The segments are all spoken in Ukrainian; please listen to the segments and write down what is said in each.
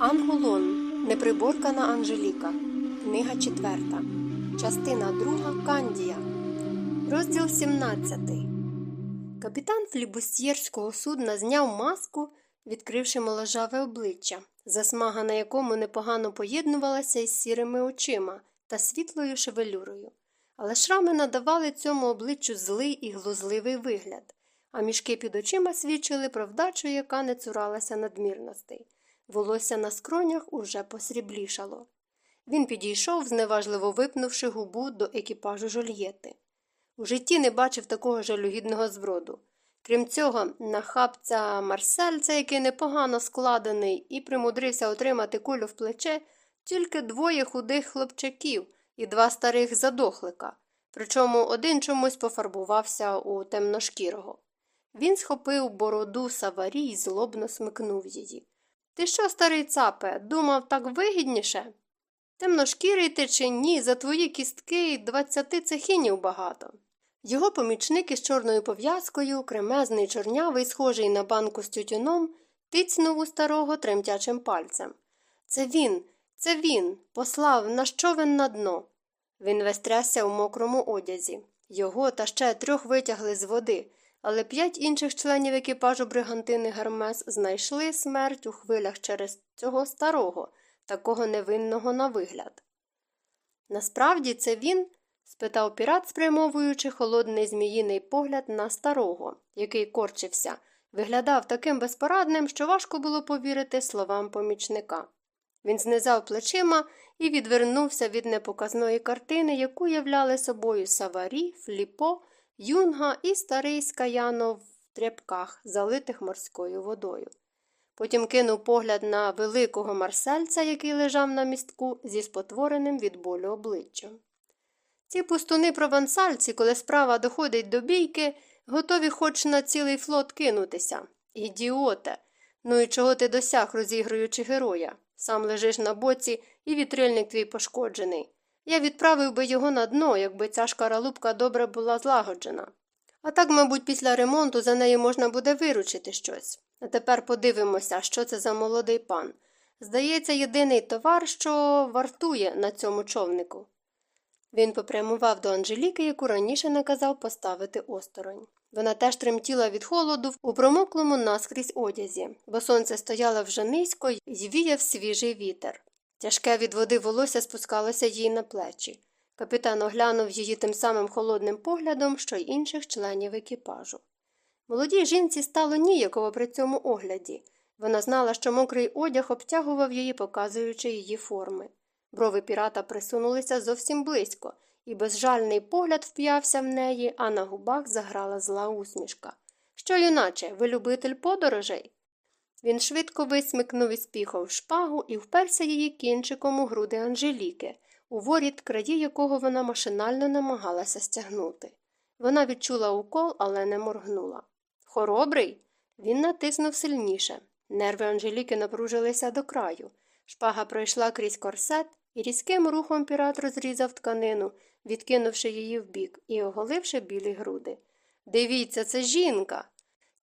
Ангулон. Неприборкана Анжеліка. Книга 4. Частина 2. Кандія. Розділ 17. Капітан флібустьєрського судна зняв маску, відкривши моложаве обличчя, засмага на якому непогано поєднувалася із сірими очима та світлою шевелюрою. Але шрами надавали цьому обличчю злий і глузливий вигляд, а мішки під очима свідчили про вдачу, яка не цуралася надмірностей. Волосся на скронях уже посріблішало. Він підійшов, зневажливо випнувши губу до екіпажу жольєти. У житті не бачив такого жалюгідного зброду. Крім цього, нахабця Марсельця, який непогано складений і примудрився отримати кулю в плече, тільки двоє худих хлопчаків і два старих задохлика, причому один чомусь пофарбувався у темношкірого. Він схопив бороду саварі і злобно смикнув її. Ти що, старий цапе, думав так вигідніше? Темношкірий ти чи ні, за твої кістки двадцяти цехінів багато. Його помічник із чорною пов'язкою, кремезний чорнявий, схожий на банку з тютюном, тицнув у старого тремтячим пальцем. Це він, це він, послав на човен на дно. Він весь трясся у мокрому одязі. Його та ще трьох витягли з води, але п'ять інших членів екіпажу бригантини Гермес знайшли смерть у хвилях через цього старого, такого невинного на вигляд. Насправді це він? спитав пірат, спрямовуючи холодний зміїний погляд на старого, який корчився, виглядав таким безпорадним, що важко було повірити словам помічника. Він знизав плечима і відвернувся від непоказної картини, яку являли собою Саварі, Фліпо, Юнга і старий Скаяно в тряпках, залитих морською водою. Потім кинув погляд на великого марсельця, який лежав на містку зі спотвореним від болю обличчям. Ці пустуни провансальці, коли справа доходить до бійки, готові хоч на цілий флот кинутися. Ідіоте. Ну і чого ти досяг, розігруючи героя? Сам лежиш на боці, і вітрильник твій пошкоджений. Я відправив би його на дно, якби ця шкаралупка добре була злагоджена. А так, мабуть, після ремонту за нею можна буде виручити щось. А тепер подивимося, що це за молодий пан. Здається, єдиний товар, що вартує на цьому човнику. Він попрямував до Анжеліки, яку раніше наказав поставити осторонь. Вона теж тремтіла від холоду у промоклому наскрізь одязі, бо сонце стояло вже низько і віяв свіжий вітер. Тяжке від води волосся спускалося їй на плечі. Капітан оглянув її тим самим холодним поглядом, що й інших членів екіпажу. Молодій жінці стало ніяково при цьому огляді. Вона знала, що мокрий одяг обтягував її, показуючи її форми. Брови пірата присунулися зовсім близько, і безжальний погляд вп'явся в неї, а на губах заграла зла усмішка. Що, юначе, ви любитель подорожей? Він швидко висмикнув із піхов шпагу і вперся її кінчиком у груди Анжеліки, у воріт, краї якого вона машинально намагалася стягнути. Вона відчула укол, але не моргнула. Хоробрий? Він натиснув сильніше. Нерви Анжеліки напружилися до краю. Шпага пройшла крізь корсет, і різким рухом пірат розрізав тканину, відкинувши її вбік і оголивши білі груди. Дивіться, це жінка.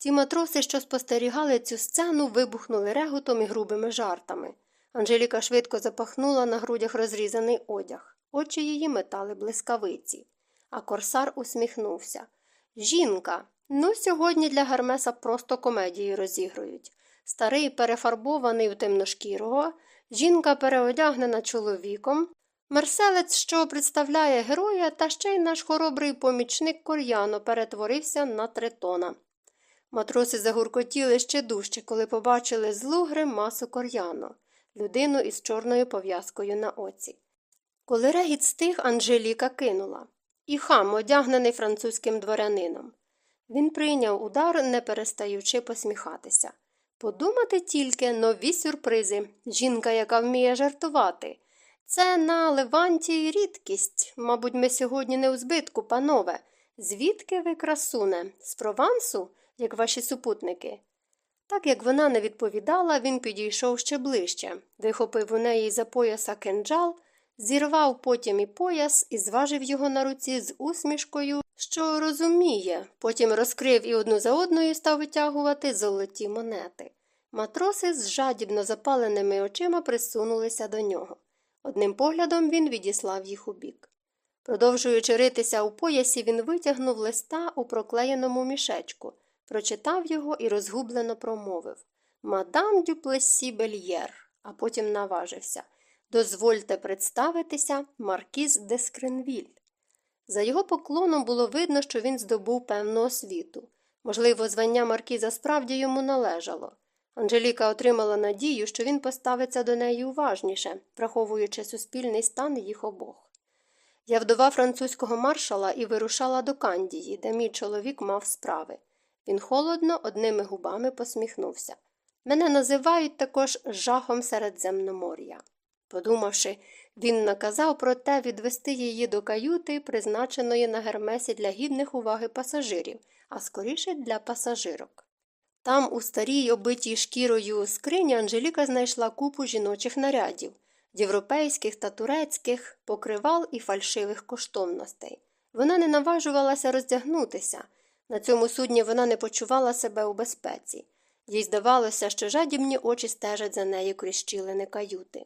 Ті матроси, що спостерігали цю сцену, вибухнули реготом і грубими жартами. Анжеліка швидко запахнула на грудях розрізаний одяг. Очі її метали блискавиці. А корсар усміхнувся. Жінка. Ну, сьогодні для Гермеса просто комедії розігрують. Старий, перефарбований у темношкірого, жінка переодягнена чоловіком, мерселець, що представляє героя, та ще й наш хоробрий помічник Кор'яно перетворився на тритона. Матроси загуркотіли ще дужче, коли побачили злу гримасу Кор'яно, людину із чорною пов'язкою на оці. Коли регіт стих, Анжеліка кинула. І хам, одягнений французьким дворянином. Він прийняв удар, не перестаючи посміхатися. Подумати тільки нові сюрпризи. Жінка, яка вміє жартувати. Це на Леванті рідкість. Мабуть, ми сьогодні не у збитку, панове. Звідки ви, красуне? З Провансу, як ваші супутники? Так як вона не відповідала, він підійшов ще ближче, вихопив у неї за пояса кинджал, зірвав потім і пояс і зважив його на руці з усмішкою, що розуміє, потім розкрив і одну за одною став витягувати золоті монети. Матроси з жадібно запаленими очима присунулися до нього. Одним поглядом він відіслав їх у бік. Продовжуючи ритися у поясі, він витягнув листа у проклеєному мішечку, прочитав його і розгублено промовив Мадам Дюплесі Бельєр, а потім наважився. Дозвольте представитися, Маркіз де Скринвіль. За його поклоном було видно, що він здобув певну освіту. Можливо, звання Маркіза справді йому належало. Анжеліка отримала надію, що він поставиться до неї уважніше, враховуючи суспільний стан їх обох. Я вдова французького маршала і вирушала до Кандії, де мій чоловік мав справи. Він холодно одними губами посміхнувся. Мене називають також жахом Середземномор'я. Подумавши, він наказав проте відвести її до каюти, призначеної на гермесі для гідних уваги пасажирів, а скоріше для пасажирок. Там, у старій, обитій шкірою скрині, Анжеліка знайшла купу жіночих нарядів, європейських та турецьких, покривал і фальшивих коштовностей. Вона не наважувалася роздягнутися. На цьому судні вона не почувала себе у безпеці. Їй здавалося, що жадібні очі стежать за нею крізь щілини каюти.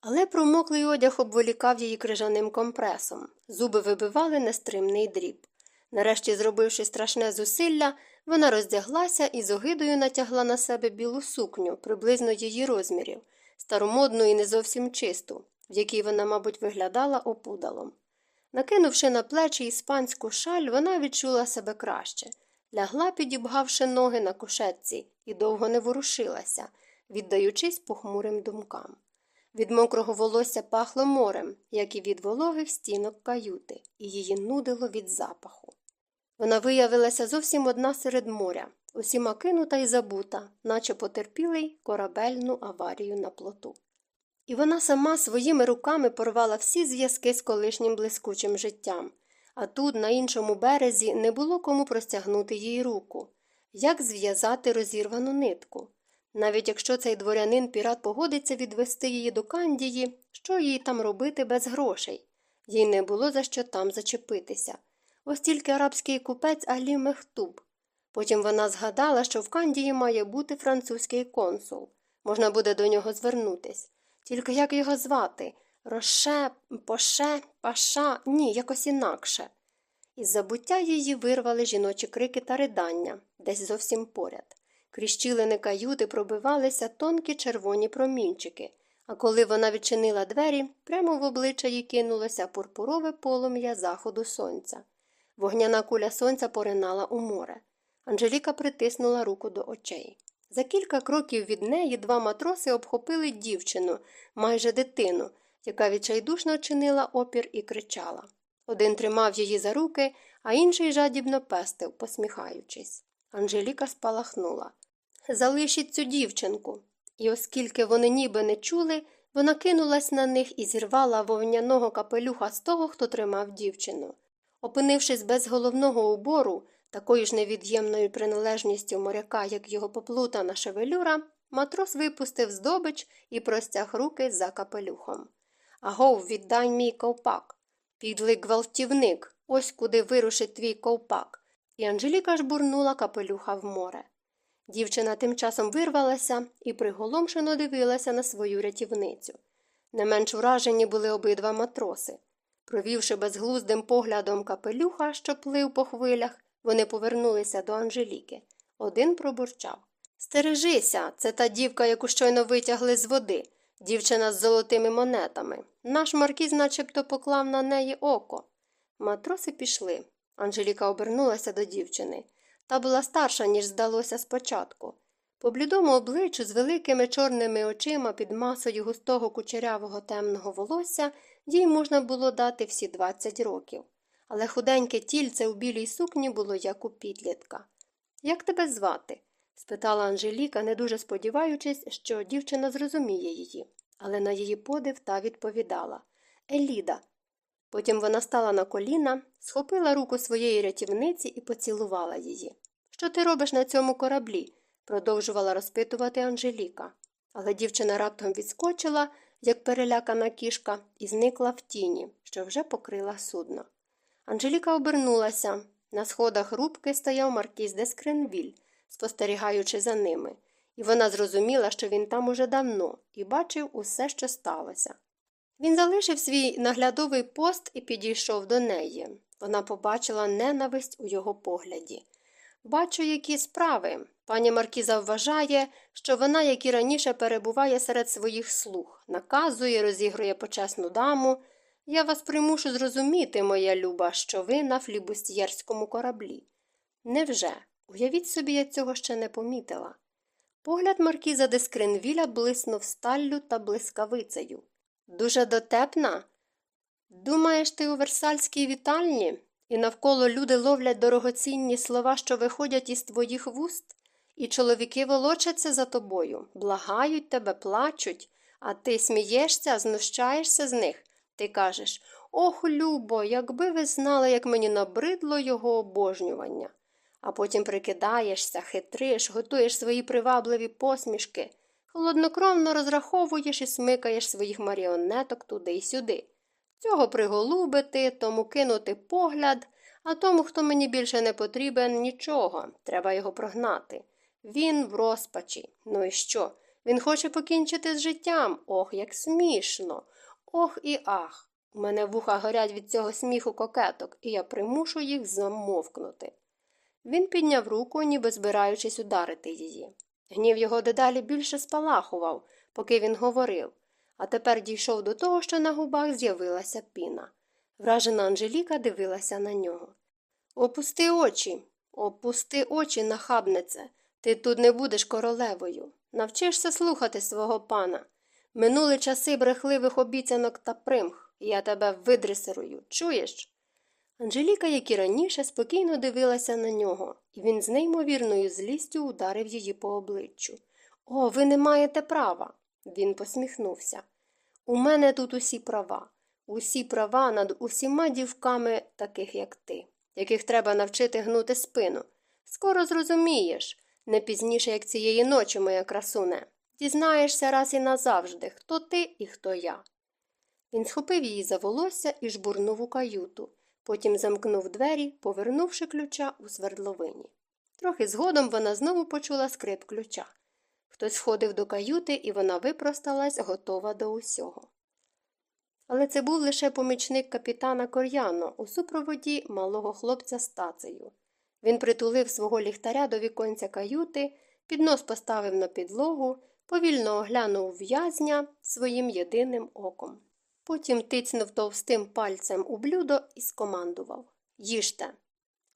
Але промоклий одяг обволікав її крижаним компресом, зуби вибивали нестримний дріб. Нарешті, зробивши страшне зусилля, вона роздяглася і з огидою натягла на себе білу сукню, приблизно її розмірів, старомодну і не зовсім чисту, в якій вона, мабуть, виглядала опудалом. Накинувши на плечі іспанську шаль, вона відчула себе краще, лягла, підібгавши ноги на кушетці, і довго не ворушилася, віддаючись похмурим думкам. Від мокрого волосся пахло морем, як і від вологих стінок каюти, і її нудило від запаху. Вона виявилася зовсім одна серед моря, усіма кинута і забута, наче потерпілий корабельну аварію на плоту. І вона сама своїми руками порвала всі зв'язки з колишнім блискучим життям, а тут, на іншому березі, не було кому простягнути їй руку. Як зв'язати розірвану нитку? Навіть якщо цей дворянин пірат погодиться відвести її до Кандії, що їй там робити без грошей? Їй не було за що там зачепитися. Ось тільки арабський купець Алі Мехтуб. Потім вона згадала, що в Кандії має бути французький консул. Можна буде до нього звернутись. Тільки як його звати? Роше, поше, паша, ні, якось інакше. Із забуття її вирвали жіночі крики та ридання, десь зовсім поряд. Крізь щілини каюти пробивалися тонкі червоні промінчики, а коли вона відчинила двері, прямо в обличчя їй кинулося пурпурове полум'я заходу сонця. Вогняна куля сонця поринала у море. Анжеліка притиснула руку до очей. За кілька кроків від неї два матроси обхопили дівчину, майже дитину, яка відчайдушно чинила опір і кричала. Один тримав її за руки, а інший жадібно пестив, посміхаючись. Анжеліка спалахнула. Залишіть цю дівчинку. І оскільки вони ніби не чули, вона кинулась на них і зірвала вовняного капелюха з того, хто тримав дівчину. Опинившись без головного убору, такою ж невід'ємною приналежністю моряка, як його поплутана шевелюра, матрос випустив здобич і простяг руки за капелюхом. Агов, віддай мій ковпак. Підлий гвалтівник, ось куди вирушить твій ковпак. І Анжеліка жбурнула капелюха в море. Дівчина тим часом вирвалася і приголомшено дивилася на свою рятівницю. Не менш вражені були обидва матроси. Провівши безглуздим поглядом капелюха, що плив по хвилях, вони повернулися до Анжеліки. Один пробурчав Стережися, це та дівка, яку щойно витягли з води, дівчина з золотими монетами. Наш маркіз начебто поклав на неї око. Матроси пішли. Анжеліка обернулася до дівчини. Та була старша, ніж здалося спочатку. По блідому обличчю з великими чорними очима під масою густого кучерявого темного волосся їй можна було дати всі 20 років. Але худеньке тільце у білій сукні було як у підлітка. Як тебе звати? спитала Анжеліка, не дуже сподіваючись, що дівчина зрозуміє її, але на її подив та відповідала Еліда. Потім вона стала на коліна, схопила руку своєї рятівниці і поцілувала її. Що ти робиш на цьому кораблі? продовжувала розпитувати Анжеліка. Але дівчина раптом відскочила, як перелякана кішка, і зникла в тіні, що вже покрила судно. Анжеліка обернулася. На сходах рубки стояв маркіз де Скринвіль, спостерігаючи за ними, і вона зрозуміла, що він там уже давно, і бачив усе, що сталося. Він залишив свій наглядовий пост і підійшов до неї. Вона побачила ненависть у його погляді. Бачу, які справи. Пані Маркіза вважає, що вона, як і раніше, перебуває серед своїх слуг, наказує, розігрує почесну даму. Я вас примушу зрозуміти, моя люба, що ви на флібустьєрському кораблі. Невже? Уявіть собі, я цього ще не помітила. Погляд маркіза де Скринвіля блиснув сталлю та блискавицею. Дуже дотепна? Думаєш, ти у версальській вітальні, і навколо люди ловлять дорогоцінні слова, що виходять із твоїх вуст, і чоловіки волочаться за тобою, благають тебе, плачуть, а ти смієшся, знущаєшся з них. Ти кажеш Ох, Любо, якби ви знали, як мені набридло його обожнювання. А потім прикидаєшся, хитриш, готуєш свої привабливі посмішки, холоднокровно розраховуєш і смикаєш своїх маріонеток туди й сюди. Цього приголубити, тому кинути погляд, а тому, хто мені більше не потрібен, нічого, треба його прогнати. Він в розпачі. Ну і що? Він хоче покінчити з життям. Ох, як смішно. Ох і ах. У мене вуха горять від цього сміху кокеток, і я примушу їх замовкнути. Він підняв руку, ніби збираючись ударити її. Гнів його дедалі більше спалахував, поки він говорив, а тепер дійшов до того, що на губах з'явилася піна. Вражена Анжеліка дивилася на нього. Опусти очі, опусти очі, нахабнице. Ти тут не будеш королевою. Навчишся слухати свого пана. Минули часи брехливих обіцянок та примх, я тебе видресирую. Чуєш? Анжеліка, як і раніше, спокійно дивилася на нього, і він з неймовірною злістю ударив її по обличчю. О, ви не маєте права. Він посміхнувся. У мене тут усі права, усі права над усіма дівками, таких як ти, яких треба навчити гнути спину. Скоро зрозумієш, не пізніше, як цієї ночі, моя красуне. Дізнаєшся раз і назавжди, хто ти і хто я. Він схопив її за волосся і жбурнув у каюту, потім замкнув двері, повернувши ключа у свердловині. Трохи згодом вона знову почула скрип ключа. Хтось входив до каюти, і вона випросталась, готова до усього. Але це був лише помічник капітана Кор'яно у супроводі малого хлопця з тацею. Він притулив свого ліхтаря до віконця каюти, піднос поставив на підлогу, повільно оглянув в'язня своїм єдиним оком. Потім тицнув товстим пальцем у блюдо і скомандував Їжте.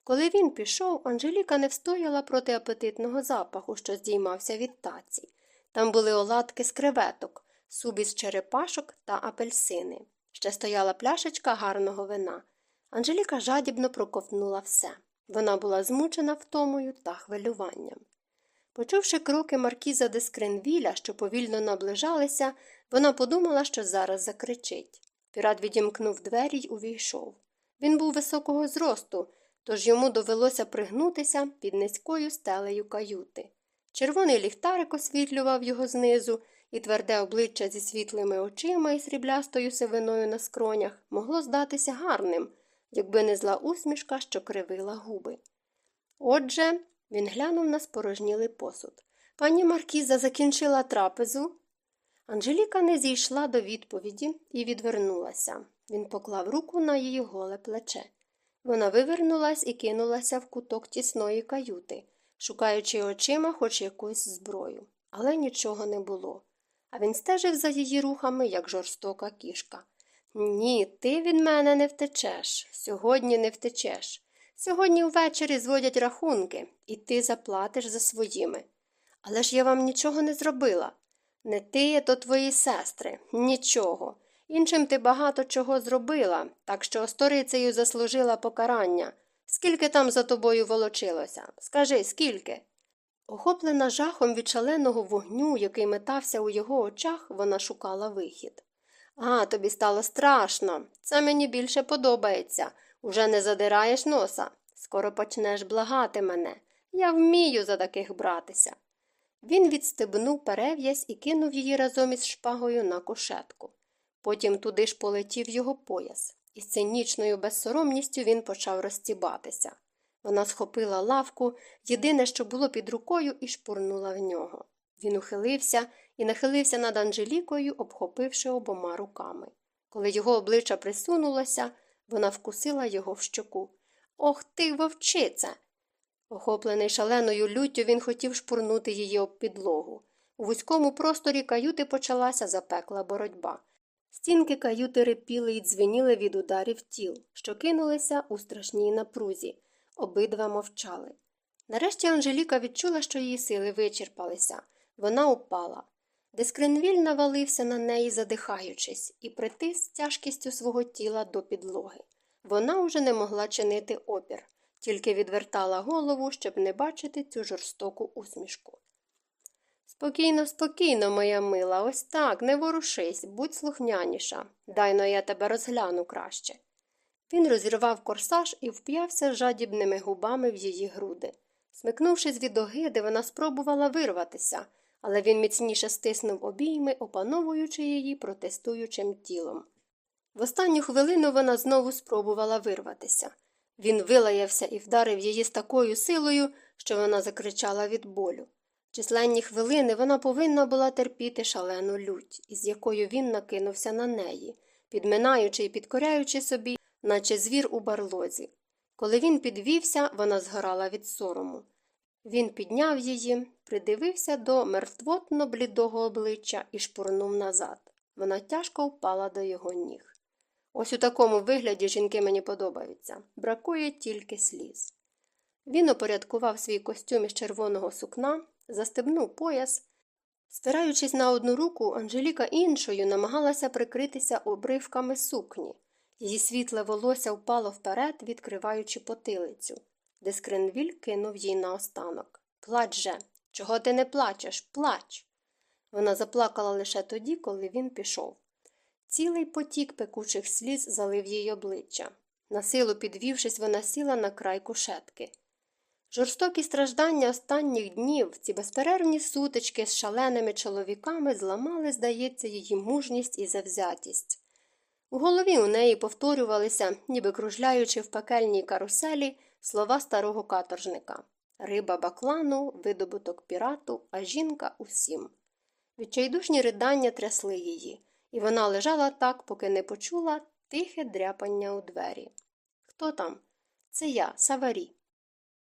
Коли він пішов, Анжеліка не встояла проти апетитного запаху, що здіймався від таці. Там були оладки з креветок, субіс черепашок та апельсини. Ще стояла пляшечка гарного вина. Анжеліка жадібно проковтнула все. Вона була змучена втомою та хвилюванням. Почувши кроки маркіза де Скринвіля, що повільно наближалися, вона подумала, що зараз закричить. Пірат відімкнув двері й увійшов. Він був високого зросту, тож йому довелося пригнутися під низькою стелею каюти. Червоний ліхтарик освітлював його знизу, і тверде обличчя зі світлими очима і сріблястою сивиною на скронях могло здатися гарним, якби не зла усмішка, що кривила губи. Отже, він глянув на спорожнілий посуд. Пані Маркіза закінчила трапезу. Анжеліка не зійшла до відповіді і відвернулася. Він поклав руку на її голе плече. Вона вивернулась і кинулася в куток тісної каюти, шукаючи очима хоч якусь зброю, але нічого не було. А він стежив за її рухами, як жорстока кішка. Ні, ти від мене не втечеш. Сьогодні не втечеш. Сьогодні ввечері зводять рахунки, і ти заплатиш за своїми. Але ж я вам нічого не зробила. Не ти, то твої сестри, нічого. Іншим ти багато чого зробила, так що сторицею заслужила покарання. Скільки там за тобою волочилося? Скажи, скільки? Охоплена жахом від шаленого вогню, який метався у його очах, вона шукала вихід. А, тобі стало страшно. Це мені більше подобається. Уже не задираєш носа. Скоро почнеш благати мене. Я вмію за таких братися. Він відстебнув перев'язь і кинув її разом із шпагою на кушетку. Потім туди ж полетів його пояс, і з цинічною безсоромністю він почав розтібатися. Вона схопила лавку, єдине, що було під рукою, і шпурнула в нього. Він ухилився і нахилився над Анжелікою, обхопивши обома руками. Коли його обличчя присунулося, вона вкусила його в щоку. Ох ти, вовчице. Охоплений шаленою люттю, він хотів шпурнути її об підлогу. У вузькому просторі каюти почалася запекла боротьба. Стінки каюти рипіли й дзвеніли від ударів тіл, що кинулися у страшній напрузі. Обидва мовчали. Нарешті Анжеліка відчула, що її сили вичерпалися. Вона упала. Дескренвіль навалився на неї, задихаючись, і притис тяжкістю свого тіла до підлоги. Вона уже не могла чинити опір, тільки відвертала голову, щоб не бачити цю жорстоку усмішку. Спокійно, спокійно, моя мила, ось так, не ворушись, будь слухняніша. Дай но я тебе розгляну краще. Він розірвав корсаж і вп'явся жадібними губами в її груди. Смикнувшись від огиди, вона спробувала вирватися, але він міцніше стиснув обійми, опановуючи її протестуючим тілом. В останню хвилину вона знову спробувала вирватися. Він вилаявся і вдарив її з такою силою, що вона закричала від болю. Численні хвилини вона повинна була терпіти шалену лють, із якою він накинувся на неї, підминаючи і підкоряючи собі, наче звір у барлозі. Коли він підвівся, вона згорала від сорому. Він підняв її, придивився до мертвотно блідого обличчя і шпурнув назад. Вона тяжко впала до його ніг. Ось у такому вигляді жінки мені подобаються. Бракує тільки сліз. Він опорядкував свій костюм із червоного сукна, застебнув пояс. Спираючись на одну руку, Анжеліка іншою намагалася прикритися обривками сукні. Її світле волосся впало вперед, відкриваючи потилицю. Дескренвіль кинув їй наостанок. Плач же, чого ти не плачеш? Плач. Вона заплакала лише тоді, коли він пішов. Цілий потік пекучих сліз залив їй обличчя. Насилу підвівшись, вона сіла на край кушетки. Жорстокі страждання останніх днів, ці безперервні сутички з шаленими чоловіками зламали, здається, її мужність і завзятість. У голові у неї повторювалися, ніби кружляючи в пекельній каруселі, слова старого каторжника риба баклану, видобуток пірату, а жінка усім. Відчайдушні ридання трясли її, і вона лежала так, поки не почула тихе дряпання у двері. Хто там? Це я, Саварі.